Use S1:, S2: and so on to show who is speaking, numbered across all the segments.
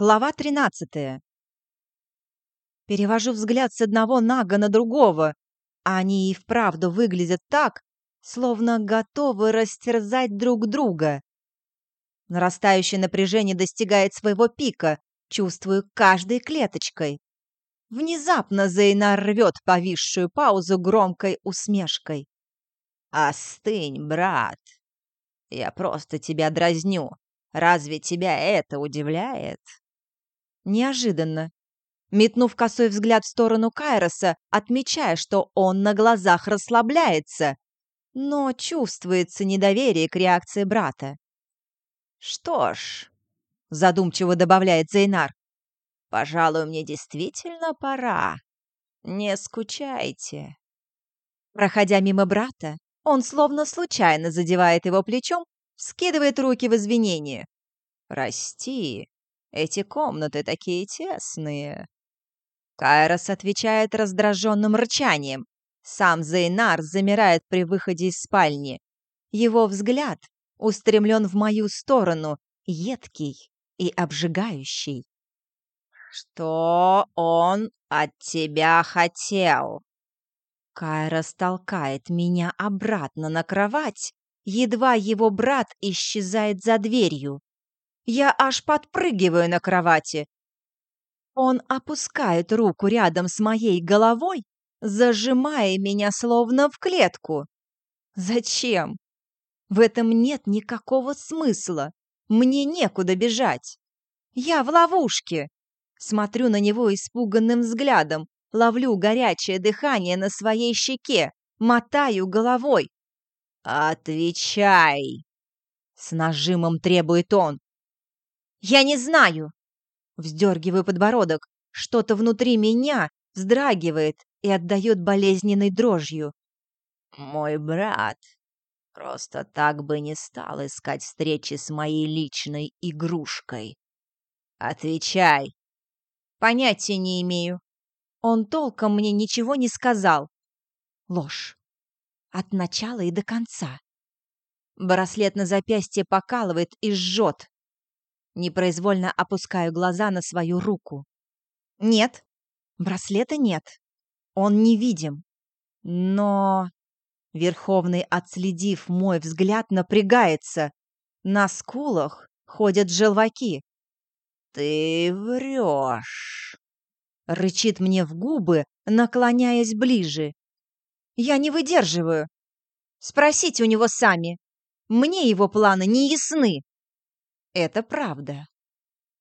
S1: Глава 13. Перевожу взгляд с одного нага на другого. Они и вправду выглядят так, словно готовы растерзать друг друга. Нарастающее напряжение достигает своего пика, чувствую каждой клеточкой. Внезапно Зейнар рвет повисшую паузу громкой усмешкой. «Остынь, брат. Я просто тебя дразню. Разве тебя это удивляет?» Неожиданно. Метнув косой взгляд в сторону Кайроса, отмечая, что он на глазах расслабляется, но чувствуется недоверие к реакции брата. «Что ж», — задумчиво добавляет Зейнар, «пожалуй, мне действительно пора. Не скучайте». Проходя мимо брата, он словно случайно задевает его плечом, скидывает руки в извинение. «Прости, эти комнаты такие тесные». Кайрос отвечает раздраженным рычанием. Сам Зейнар замирает при выходе из спальни. Его взгляд устремлен в мою сторону, едкий и обжигающий. «Что он от тебя хотел?» Кайрос толкает меня обратно на кровать, едва его брат исчезает за дверью. Я аж подпрыгиваю на кровати. Он опускает руку рядом с моей головой, зажимая меня словно в клетку. Зачем? В этом нет никакого смысла. Мне некуда бежать. Я в ловушке. Смотрю на него испуганным взглядом, ловлю горячее дыхание на своей щеке, мотаю головой. «Отвечай!» С нажимом требует он. «Я не знаю!» Вздергиваю подбородок. Что-то внутри меня вздрагивает и отдает болезненной дрожью. «Мой брат просто так бы не стал искать встречи с моей личной игрушкой. Отвечай!» «Понятия не имею. Он толком мне ничего не сказал. Ложь. От начала и до конца. Браслет на запястье покалывает и жжет. Непроизвольно опускаю глаза на свою руку. Нет, браслета нет. Он невидим. Но... Верховный, отследив мой взгляд, напрягается. На скулах ходят желваки. «Ты врешь!» Рычит мне в губы, наклоняясь ближе. Я не выдерживаю. Спросите у него сами. Мне его планы не ясны. Это правда.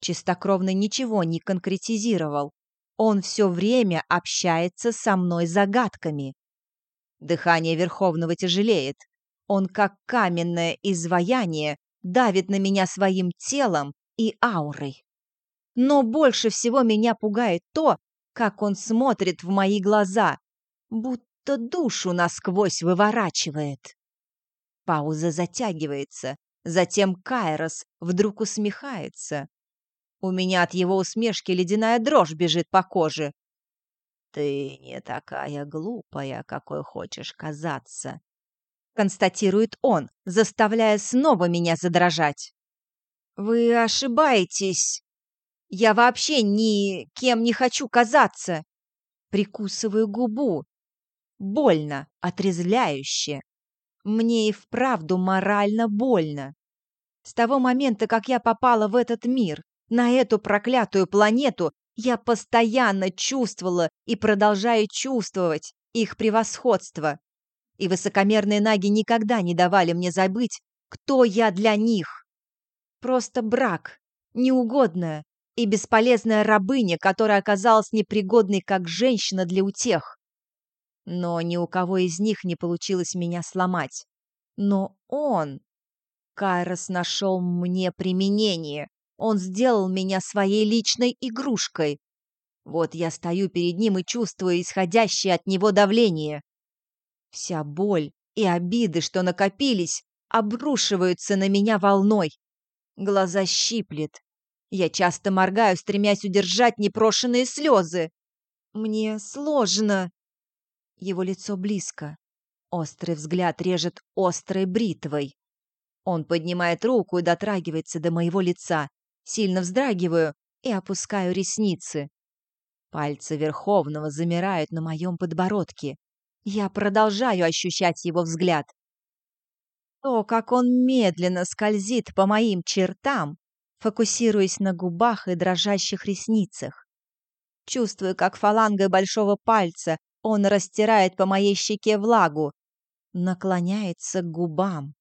S1: Чистокровный ничего не конкретизировал. Он все время общается со мной загадками. Дыхание Верховного тяжелеет. Он, как каменное изваяние, давит на меня своим телом и аурой. Но больше всего меня пугает то, как он смотрит в мои глаза, будто душу насквозь выворачивает. Пауза затягивается, Затем Кайрос вдруг усмехается. У меня от его усмешки ледяная дрожь бежит по коже. «Ты не такая глупая, какой хочешь казаться», — констатирует он, заставляя снова меня задрожать. «Вы ошибаетесь. Я вообще ни кем не хочу казаться». Прикусываю губу. Больно, отрезвляюще. Мне и вправду морально больно. С того момента, как я попала в этот мир, на эту проклятую планету, я постоянно чувствовала и продолжаю чувствовать их превосходство. И высокомерные наги никогда не давали мне забыть, кто я для них. Просто брак, неугодная и бесполезная рабыня, которая оказалась непригодной как женщина для утех. Но ни у кого из них не получилось меня сломать. Но он... Кайрос нашел мне применение. Он сделал меня своей личной игрушкой. Вот я стою перед ним и чувствую исходящее от него давление. Вся боль и обиды, что накопились, обрушиваются на меня волной. Глаза щиплет. Я часто моргаю, стремясь удержать непрошенные слезы. Мне сложно. Его лицо близко. Острый взгляд режет острой бритвой. Он поднимает руку и дотрагивается до моего лица. Сильно вздрагиваю, и опускаю ресницы. Пальцы Верховного замирают на моем подбородке. Я продолжаю ощущать его взгляд. То, как он медленно скользит по моим чертам, фокусируясь на губах и дрожащих ресницах. Чувствую, как фалангой большого пальца он растирает по моей щеке влагу, наклоняется к губам.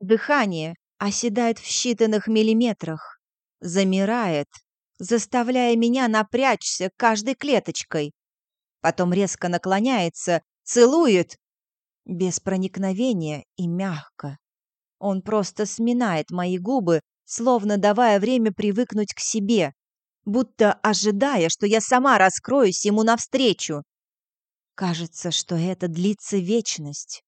S1: Дыхание оседает в считанных миллиметрах, замирает, заставляя меня напрячься каждой клеточкой. Потом резко наклоняется, целует, без проникновения и мягко. Он просто сминает мои губы, словно давая время привыкнуть к себе, будто ожидая, что я сама раскроюсь ему навстречу. Кажется, что это длится вечность.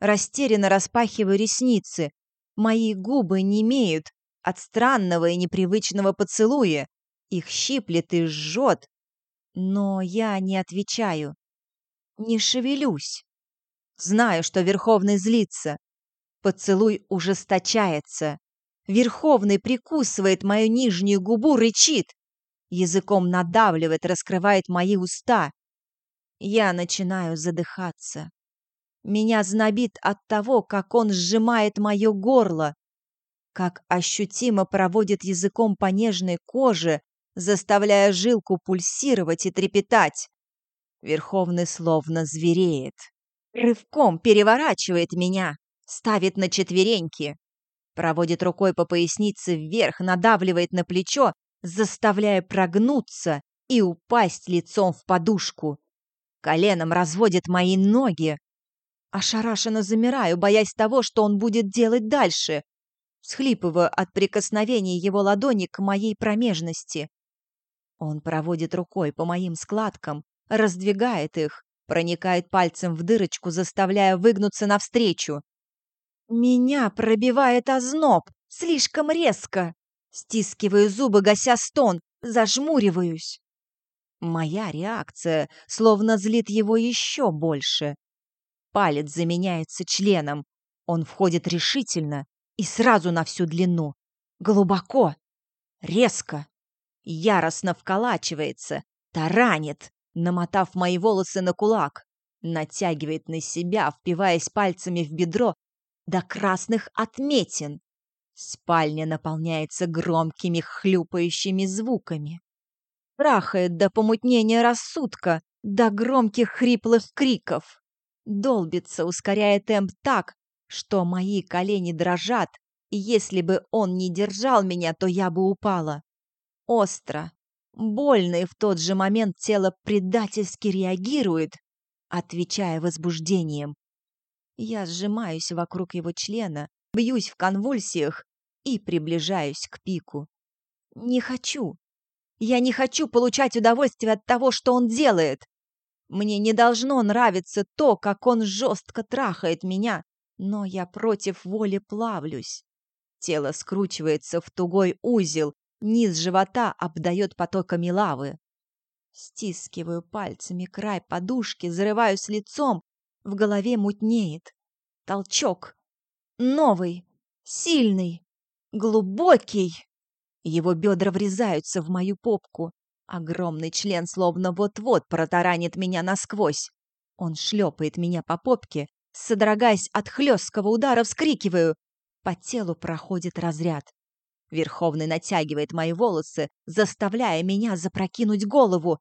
S1: Растерянно распахиваю ресницы. Мои губы не имеют от странного и непривычного поцелуя. Их щиплет и жжет. Но я не отвечаю. Не шевелюсь. Знаю, что Верховный злится. Поцелуй ужесточается. Верховный прикусывает мою нижнюю губу, рычит. Языком надавливает, раскрывает мои уста. Я начинаю задыхаться. Меня знобит от того, как он сжимает мое горло, как ощутимо проводит языком по нежной коже, заставляя жилку пульсировать и трепетать. Верховный словно звереет. Рывком переворачивает меня, ставит на четвереньки, проводит рукой по пояснице вверх, надавливает на плечо, заставляя прогнуться и упасть лицом в подушку. Коленом разводит мои ноги, Ошарашенно замираю, боясь того, что он будет делать дальше. Схлипываю от прикосновения его ладони к моей промежности. Он проводит рукой по моим складкам, раздвигает их, проникает пальцем в дырочку, заставляя выгнуться навстречу. Меня пробивает озноб, слишком резко. Стискиваю зубы, гася стон, зажмуриваюсь. Моя реакция словно злит его еще больше. Палец заменяется членом. Он входит решительно и сразу на всю длину. Глубоко, резко, яростно вколачивается, таранит, намотав мои волосы на кулак, натягивает на себя, впиваясь пальцами в бедро до красных отметин. Спальня наполняется громкими хлюпающими звуками. Трахает до помутнения рассудка, до громких хриплых криков долбится, ускоряя темп так, что мои колени дрожат, и если бы он не держал меня, то я бы упала. Остро, больно, и в тот же момент тело предательски реагирует, отвечая возбуждением. Я сжимаюсь вокруг его члена, бьюсь в конвульсиях и приближаюсь к пику. Не хочу. Я не хочу получать удовольствие от того, что он делает. Мне не должно нравиться то, как он жестко трахает меня, но я против воли плавлюсь. Тело скручивается в тугой узел, низ живота обдает потоками лавы. Стискиваю пальцами край подушки, зарываюсь лицом, в голове мутнеет. Толчок. Новый, сильный, глубокий. Его бедра врезаются в мою попку. Огромный член словно вот-вот протаранит меня насквозь. Он шлепает меня по попке, содрогаясь от хлесткого удара, вскрикиваю. По телу проходит разряд. Верховный натягивает мои волосы, заставляя меня запрокинуть голову.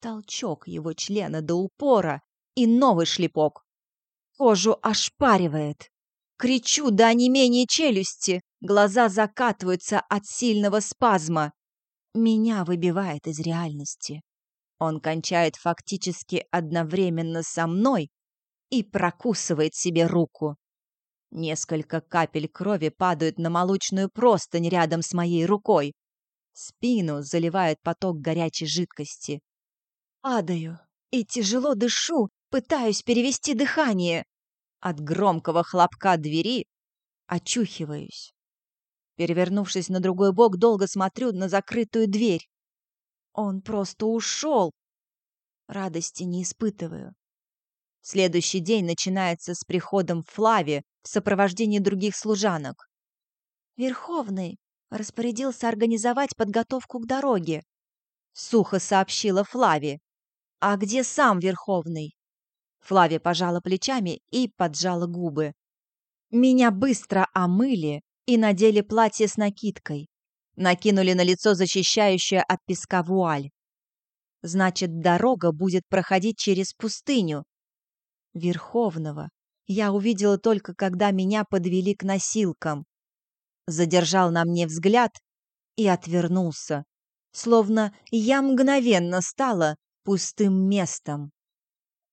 S1: Толчок его члена до упора и новый шлепок. Кожу ошпаривает. Кричу до онемения челюсти, глаза закатываются от сильного спазма. Меня выбивает из реальности. Он кончает фактически одновременно со мной и прокусывает себе руку. Несколько капель крови падают на молочную простынь рядом с моей рукой. Спину заливает поток горячей жидкости. Падаю и тяжело дышу, пытаюсь перевести дыхание. От громкого хлопка двери очухиваюсь. Перевернувшись на другой бок, долго смотрю на закрытую дверь. Он просто ушел. Радости не испытываю. Следующий день начинается с приходом Флави в сопровождении других служанок. «Верховный, распорядился организовать подготовку к дороге. Сухо сообщила Флави. «А где сам Верховный?» Флавия пожала плечами и поджала губы. Меня быстро омыли и надели платье с накидкой. Накинули на лицо защищающее от песка вуаль. Значит, дорога будет проходить через пустыню. Верховного я увидела только, когда меня подвели к носилкам. Задержал на мне взгляд и отвернулся, словно я мгновенно стала пустым местом.